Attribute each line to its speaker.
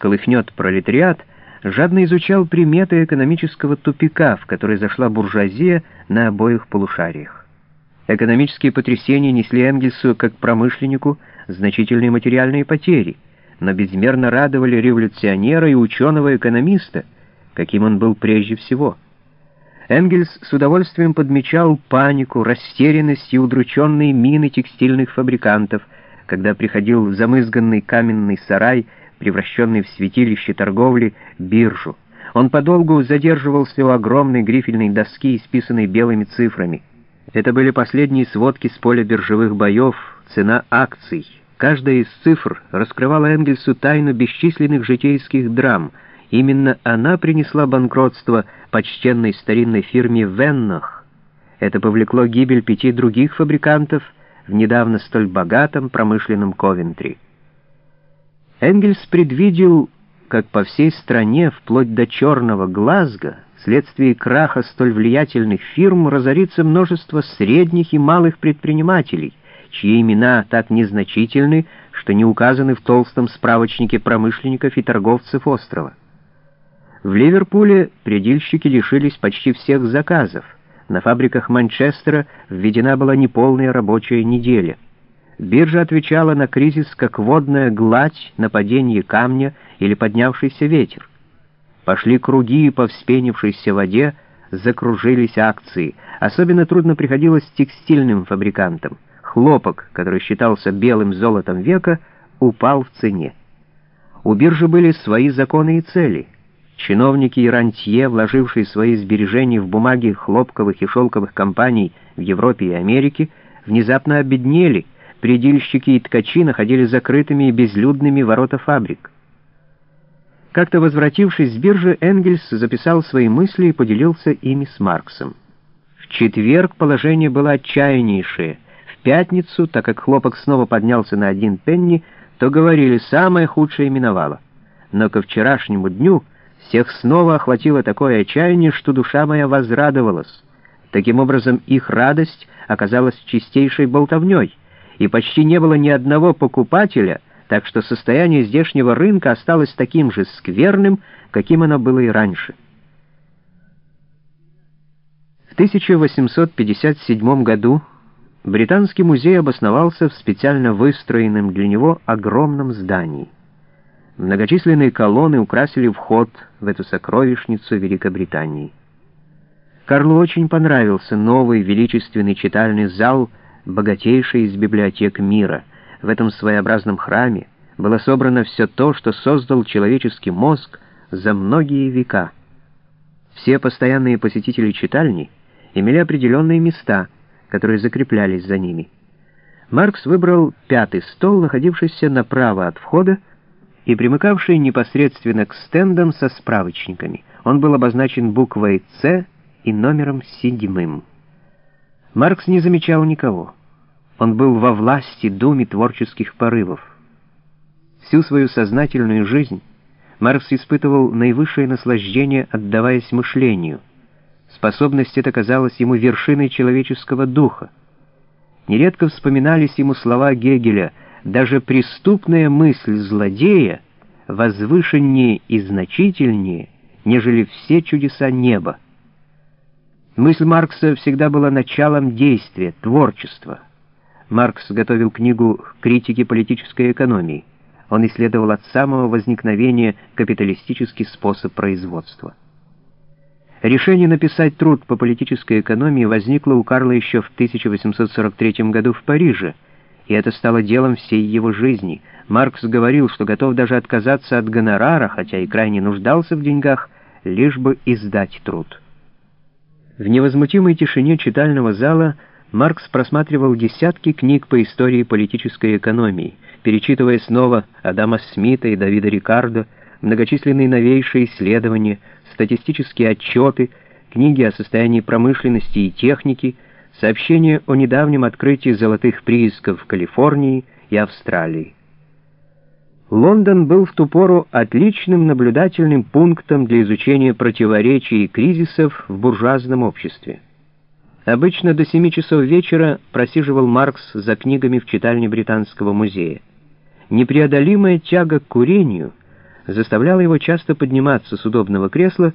Speaker 1: всколыхнет пролетариат, жадно изучал приметы экономического тупика, в который зашла буржуазия на обоих полушариях. Экономические потрясения несли Энгельсу как промышленнику значительные материальные потери, но безмерно радовали революционера и ученого-экономиста, каким он был прежде всего. Энгельс с удовольствием подмечал панику, растерянность и удрученные мины текстильных фабрикантов, когда приходил в замызганный каменный сарай, превращенный в святилище торговли, биржу. Он подолгу задерживался у огромной грифельной доски, исписанной белыми цифрами. Это были последние сводки с поля биржевых боев, цена акций. Каждая из цифр раскрывала Энгельсу тайну бесчисленных житейских драм. Именно она принесла банкротство почтенной старинной фирме «Веннах». Это повлекло гибель пяти других фабрикантов — в недавно столь богатом промышленном Ковентри. Энгельс предвидел, как по всей стране, вплоть до черного Глазго, вследствие краха столь влиятельных фирм разорится множество средних и малых предпринимателей, чьи имена так незначительны, что не указаны в толстом справочнике промышленников и торговцев острова. В Ливерпуле предельщики лишились почти всех заказов, на фабриках Манчестера введена была неполная рабочая неделя. Биржа отвечала на кризис как водная гладь на падение камня или поднявшийся ветер. Пошли круги по вспенившейся воде, закружились акции. Особенно трудно приходилось текстильным фабрикантам. Хлопок, который считался белым золотом века, упал в цене. У биржи были свои законы и цели — Чиновники и рантье, вложившие свои сбережения в бумаги хлопковых и шелковых компаний в Европе и Америке, внезапно обеднели, предельщики и ткачи находили закрытыми и безлюдными ворота фабрик. Как-то возвратившись с биржи, Энгельс записал свои мысли и поделился ими с Марксом. В четверг положение было отчаяннейшее. В пятницу, так как хлопок снова поднялся на один пенни, то говорили, самое худшее миновало. Но ко вчерашнему дню всех снова охватило такое отчаяние, что душа моя возрадовалась. Таким образом, их радость оказалась чистейшей болтовней, и почти не было ни одного покупателя, так что состояние здешнего рынка осталось таким же скверным, каким оно было и раньше. В 1857 году Британский музей обосновался в специально выстроенном для него огромном здании. Многочисленные колонны украсили вход в эту сокровищницу Великобритании. Карлу очень понравился новый величественный читальный зал, богатейший из библиотек мира. В этом своеобразном храме было собрано все то, что создал человеческий мозг за многие века. Все постоянные посетители читальни имели определенные места, которые закреплялись за ними. Маркс выбрал пятый стол, находившийся направо от входа, и примыкавший непосредственно к стендам со справочниками. Он был обозначен буквой «С» и номером седьмым. Маркс не замечал никого. Он был во власти думи творческих порывов. Всю свою сознательную жизнь Маркс испытывал наивысшее наслаждение, отдаваясь мышлению. Способность эта казалась ему вершиной человеческого духа. Нередко вспоминались ему слова Гегеля — даже преступная мысль злодея возвышеннее и значительнее, нежели все чудеса неба. Мысль Маркса всегда была началом действия, творчества. Маркс готовил книгу «Критики политической экономии». Он исследовал от самого возникновения капиталистический способ производства. Решение написать труд по политической экономии возникло у Карла еще в 1843 году в Париже, и это стало делом всей его жизни. Маркс говорил, что готов даже отказаться от гонорара, хотя и крайне нуждался в деньгах, лишь бы издать труд. В невозмутимой тишине читального зала Маркс просматривал десятки книг по истории политической экономии, перечитывая снова Адама Смита и Давида Рикардо, многочисленные новейшие исследования, статистические отчеты, книги о состоянии промышленности и техники — Сообщение о недавнем открытии золотых приисков в Калифорнии и Австралии. Лондон был в ту пору отличным наблюдательным пунктом для изучения противоречий и кризисов в буржуазном обществе. Обычно до 7 часов вечера просиживал Маркс за книгами в читальне Британского музея. Непреодолимая тяга к курению заставляла его часто подниматься с удобного кресла,